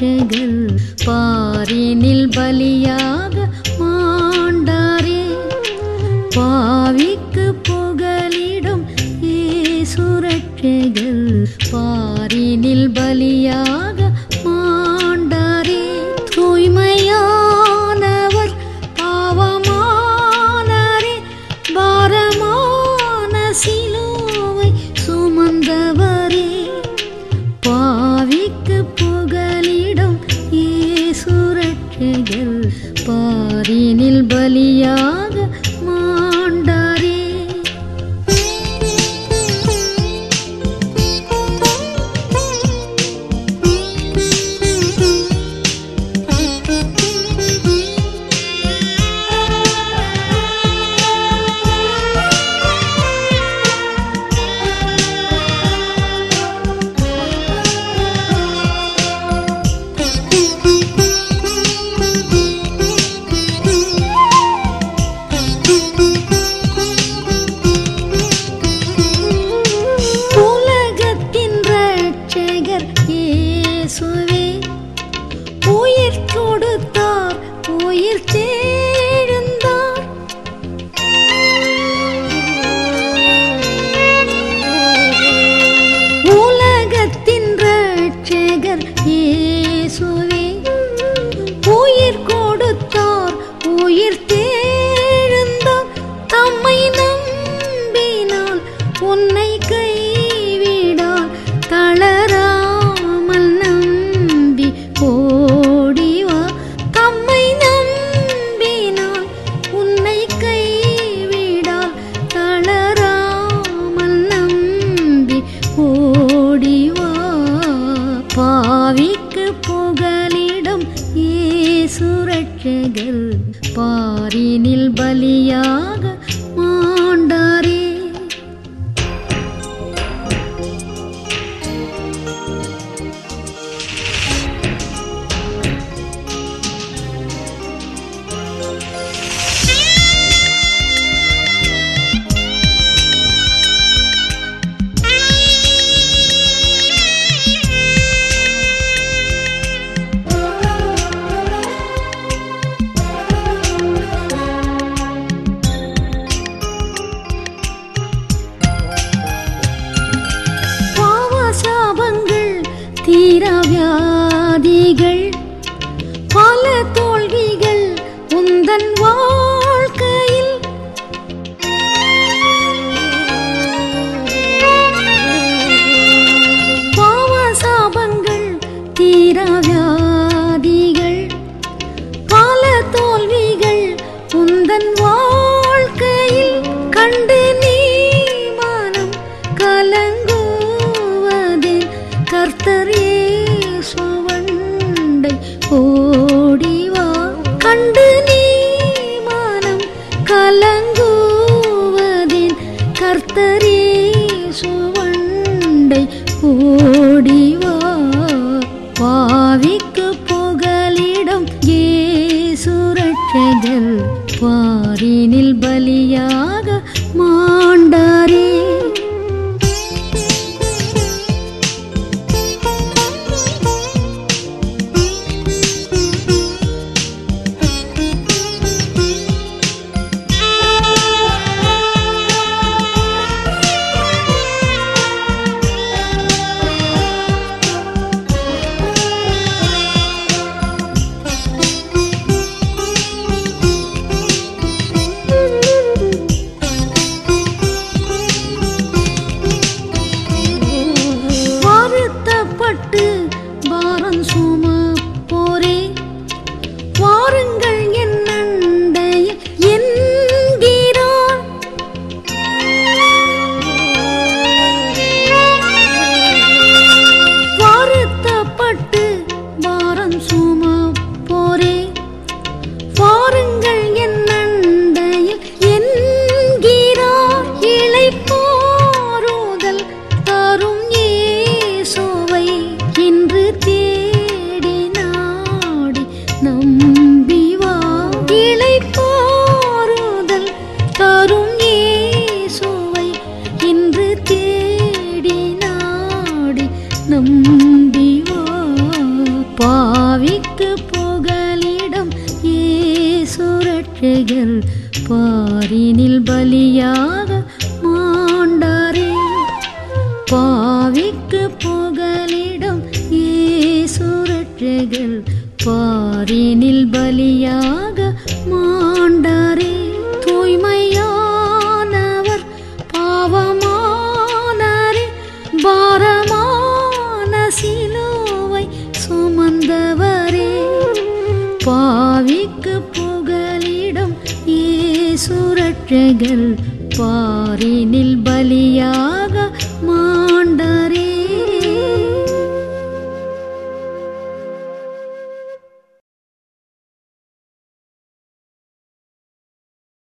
மாற்றுகள் பாரினில் பலியாக மாண்டாரே. பாவிக்கு புகலிடும் ஏசுரட்சைகள் பாரினில் பலியாக மாண்டாரே. தூய்மையானவர் பாவமானாரே பாரமான சீ ஏசுரட்சகர் பாரினில் பலியா வியாதிகள் பல தோல்விகள் உந்தன் வா கொண்டை ஓடிவா பாவி வாழைகள் பாரினில் பலியாக மாண்டாரே. பாவிக்கு புகலிடம் ஏசுரட்சைகள் பாரினில் பலியாக மாண்டாரே. தூய்மையானவர் பாவமானாரே பாரமான சிலு ரட்சகர் பாரினில் பலியா